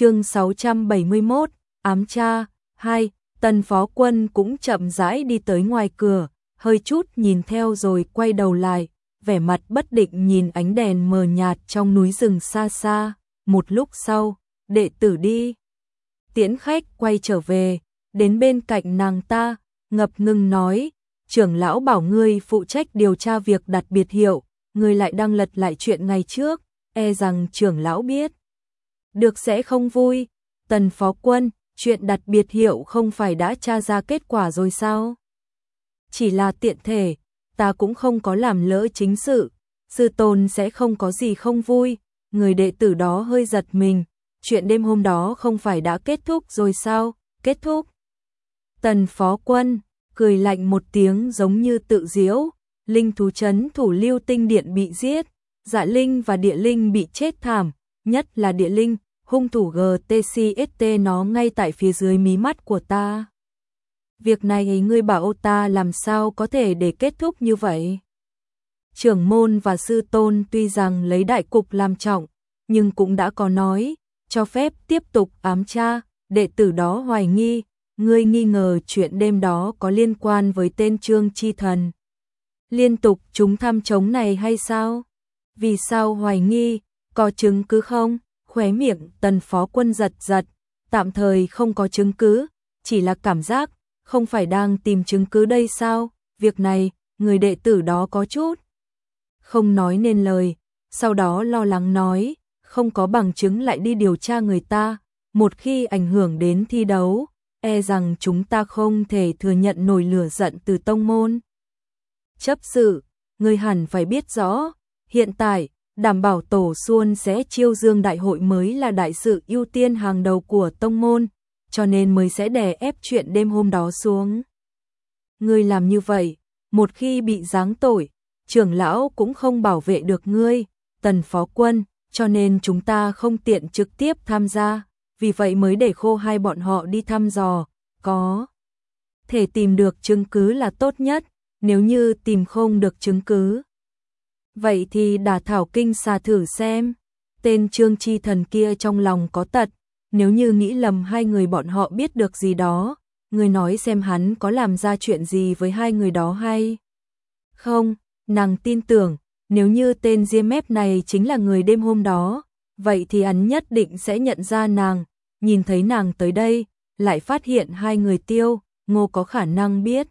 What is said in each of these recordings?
chương 671, ám cha, 2, tần phó quân cũng chậm rãi đi tới ngoài cửa, hơi chút nhìn theo rồi quay đầu lại, vẻ mặt bất định nhìn ánh đèn mờ nhạt trong núi rừng xa xa, một lúc sau, đệ tử đi. Tiễn khách quay trở về, đến bên cạnh nàng ta, ngập ngừng nói, trưởng lão bảo ngươi phụ trách điều tra việc đặt biệt hiệu, ngươi lại đang lật lại chuyện ngày trước, e rằng trưởng lão biết. Được sẽ không vui, tần phó quân, chuyện đặt biệt hiệu không phải đã tra ra kết quả rồi sao? Chỉ là tiện thể, ta cũng không có làm lỡ chính sự, sư tôn sẽ không có gì không vui, người đệ tử đó hơi giật mình, chuyện đêm hôm đó không phải đã kết thúc rồi sao? Kết thúc. Tần phó quân, cười lạnh một tiếng giống như tự diễu, linh thú chấn thủ lưu tinh điện bị giết, dạ linh và địa linh bị chết thảm, nhất là địa linh, hung thủ GTCST nó ngay tại phía dưới mí mắt của ta. Việc này ngươi bảo ta làm sao có thể để kết thúc như vậy? Trưởng môn và sư tôn tuy rằng lấy đại cục làm trọng, nhưng cũng đã có nói, cho phép tiếp tục ám tra, đệ tử đó hoài nghi, ngươi nghi ngờ chuyện đêm đó có liên quan với tên Trương Chi Thần. Liên tục chúng thăm chống này hay sao? Vì sao hoài nghi, có chứng cứ không? Khóe miệng tần phó quân giật giật, tạm thời không có chứng cứ, chỉ là cảm giác, không phải đang tìm chứng cứ đây sao? Việc này, người đệ tử đó có chút. Không nói nên lời, sau đó lo lắng nói, không có bằng chứng lại đi điều tra người ta, một khi ảnh hưởng đến thi đấu, e rằng chúng ta không thể thừa nhận nổi lửa giận từ tông môn. Chấp sự, người hẳn phải biết rõ, hiện tại, đảm bảo tổ xuân sẽ chiêu dương đại hội mới là đại sự ưu tiên hàng đầu của tông môn, cho nên mới sẽ đè ép chuyện đêm hôm đó xuống. Ngươi làm như vậy, một khi bị giáng tội, trưởng lão cũng không bảo vệ được ngươi, tần phó quân, cho nên chúng ta không tiện trực tiếp tham gia, vì vậy mới để khô hai bọn họ đi thăm dò, có thể tìm được chứng cứ là tốt nhất, nếu như tìm không được chứng cứ. Vậy thì đả thảo kinh xà thử xem, tên trương chi thần kia trong lòng có tật, nếu như nghĩ lầm hai người bọn họ biết được gì đó, người nói xem hắn có làm ra chuyện gì với hai người đó hay. Không, nàng tin tưởng, nếu như tên Diêm Mép này chính là người đêm hôm đó, vậy thì hắn nhất định sẽ nhận ra nàng, nhìn thấy nàng tới đây, lại phát hiện hai người tiêu, ngô có khả năng biết.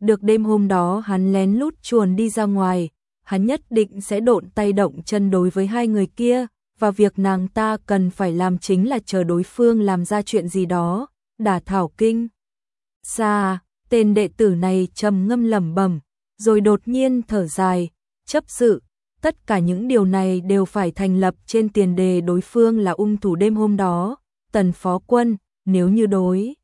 Được đêm hôm đó hắn lén lút chuồn đi ra ngoài, hắn nhất định sẽ độn tay động chân đối với hai người kia, và việc nàng ta cần phải làm chính là chờ đối phương làm ra chuyện gì đó, đả thảo kinh. Xa, tên đệ tử này trầm ngâm lẩm bẩm, rồi đột nhiên thở dài, chấp sự, tất cả những điều này đều phải thành lập trên tiền đề đối phương là ung thủ đêm hôm đó, tần phó quân, nếu như đối.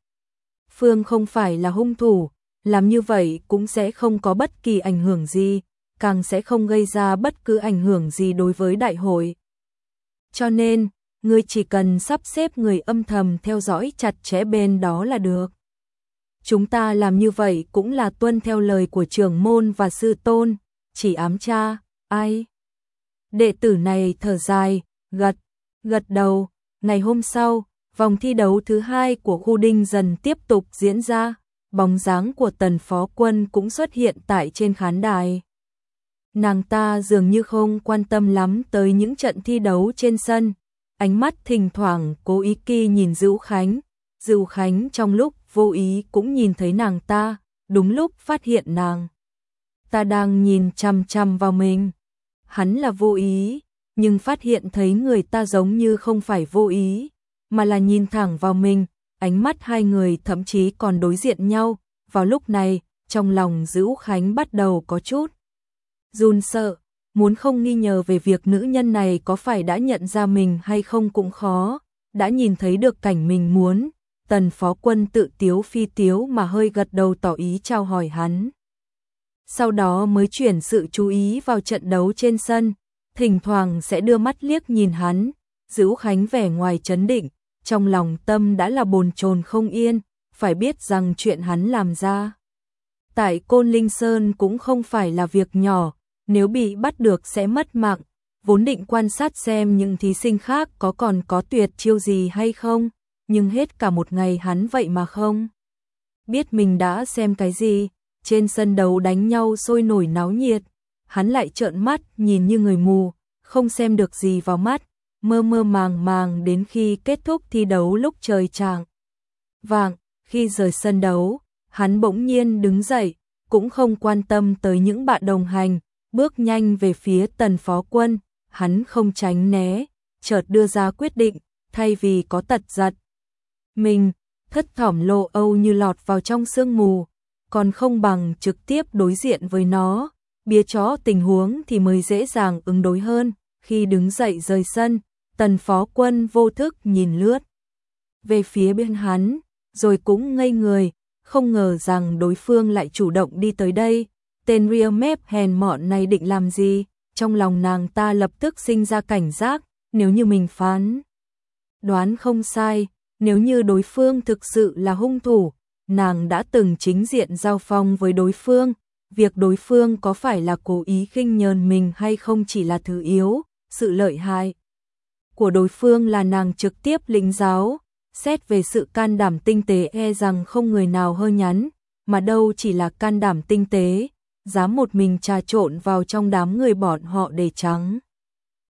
Phương không phải là hung thủ, làm như vậy cũng sẽ không có bất kỳ ảnh hưởng gì, càng sẽ không gây ra bất cứ ảnh hưởng gì đối với đại hội. Cho nên, ngươi chỉ cần sắp xếp người âm thầm theo dõi chặt chẽ bên đó là được. Chúng ta làm như vậy cũng là tuân theo lời của trưởng môn và sư tôn, chỉ ám cha, ai. Đệ tử này thở dài, gật, gật đầu, ngày hôm sau, vòng thi đấu thứ hai của khu đinh dần tiếp tục diễn ra, bóng dáng của tần phó quân cũng xuất hiện tại trên khán đài. Nàng ta dường như không quan tâm lắm tới những trận thi đấu trên sân, ánh mắt thỉnh thoảng cố ý kỳ nhìn Dữu Khánh, Dữu Khánh trong lúc vô ý cũng nhìn thấy nàng ta, đúng lúc phát hiện nàng. Ta đang nhìn chăm chăm vào mình. Hắn là vô ý, nhưng phát hiện thấy người ta giống như không phải vô ý, mà là nhìn thẳng vào mình, ánh mắt hai người thậm chí còn đối diện nhau. Vào lúc này, trong lòng Dữu Khánh bắt đầu có chút run sợ, muốn không nghi ngờ về việc nữ nhân này có phải đã nhận ra mình hay không cũng khó, đã nhìn thấy được cảnh mình muốn, tần phó quân tự tiếu phi tiếu mà hơi gật đầu tỏ ý trao hỏi hắn. Sau đó mới chuyển sự chú ý vào trận đấu trên sân, thỉnh thoảng sẽ đưa mắt liếc nhìn hắn, giữ khánh vẻ ngoài chấn định, trong lòng tâm đã là bồn chồn không yên, phải biết rằng chuyện hắn làm ra. Tại Côn Linh Sơn cũng không phải là việc nhỏ, nếu bị bắt được sẽ mất mạng, vốn định quan sát xem những thí sinh khác có còn có tuyệt chiêu gì hay không, nhưng hết cả một ngày hắn vậy mà không. Biết mình đã xem cái gì, trên sân đấu đánh nhau sôi nổi náo nhiệt, hắn lại trợn mắt nhìn như người mù, không xem được gì vào mắt, mơ mơ màng màng đến khi kết thúc thi đấu lúc trời tràng. Vàng, khi rời sân đấu, hắn bỗng nhiên đứng dậy, cũng không quan tâm tới những bạn đồng hành, bước nhanh về phía tần phó quân, hắn không tránh né, chợt đưa ra quyết định, thay vì có tật giật. Mình, thất thỏm lộ âu như lọt vào trong sương mù, còn không bằng trực tiếp đối diện với nó, bia chó tình huống thì mới dễ dàng ứng đối hơn, khi đứng dậy rời sân, tần phó quân vô thức nhìn lướt. Về phía bên hắn, rồi cũng ngây người, không ngờ rằng đối phương lại chủ động đi tới đây, tên Real Map hèn mọn này định làm gì, trong lòng nàng ta lập tức sinh ra cảnh giác, nếu như mình phán. Đoán không sai, nếu như đối phương thực sự là hung thủ, nàng đã từng chính diện giao phong với đối phương, việc đối phương có phải là cố ý khinh nhờn mình hay không chỉ là thứ yếu, sự lợi hại của đối phương là nàng trực tiếp lĩnh giáo, xét về sự can đảm tinh tế e rằng không người nào hơi nhắn, mà đâu chỉ là can đảm tinh tế, dám một mình trà trộn vào trong đám người bọn họ để trắng.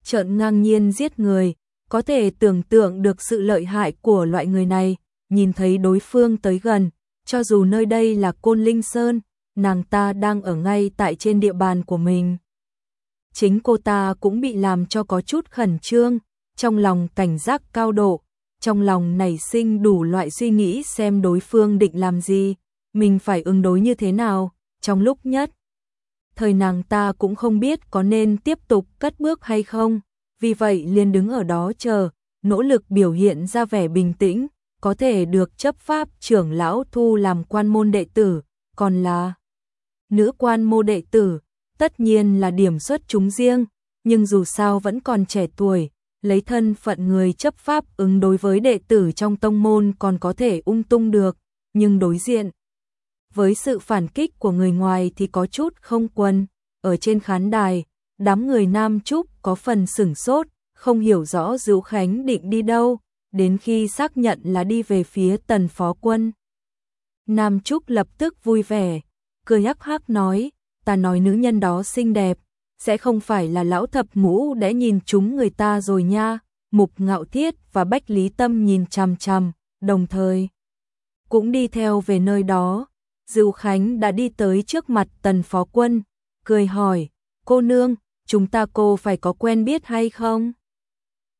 Trợn ngang nhiên giết người, có thể tưởng tượng được sự lợi hại của loại người này, nhìn thấy đối phương tới gần, cho dù nơi đây là Côn Linh Sơn, nàng ta đang ở ngay tại trên địa bàn của mình. Chính cô ta cũng bị làm cho có chút khẩn trương, trong lòng cảnh giác cao độ, trong lòng nảy sinh đủ loại suy nghĩ xem đối phương định làm gì, mình phải ứng đối như thế nào, trong lúc nhất. Thời nàng ta cũng không biết có nên tiếp tục cất bước hay không, vì vậy liền đứng ở đó chờ, nỗ lực biểu hiện ra vẻ bình tĩnh, có thể được chấp pháp trưởng lão thu làm quan môn đệ tử, còn là nữ quan mô đệ tử, tất nhiên là điểm xuất chúng riêng, nhưng dù sao vẫn còn trẻ tuổi, lấy thân phận người chấp pháp ứng đối với đệ tử trong tông môn còn có thể ung tung được, nhưng đối diện với sự phản kích của người ngoài thì có chút không quân. Ở trên khán đài, đám người Nam Trúc có phần sửng sốt, không hiểu rõ Dữu Khánh định đi đâu, đến khi xác nhận là đi về phía tần phó quân. Nam Trúc lập tức vui vẻ, cười hắc hắc nói, ta nói nữ nhân đó xinh đẹp, sẽ không phải là lão thập mũ đã nhìn chúng người ta rồi nha. Mục Ngạo Thiết và Bách Lý Tâm nhìn chằm chằm, đồng thời cũng đi theo về nơi đó. Dưu Khánh đã đi tới trước mặt tần phó quân, cười hỏi, cô nương, chúng ta cô phải có quen biết hay không?